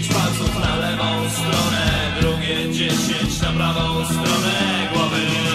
Dziesięć palców na lewą stronę Drugie dziesięć na prawą stronę głowy.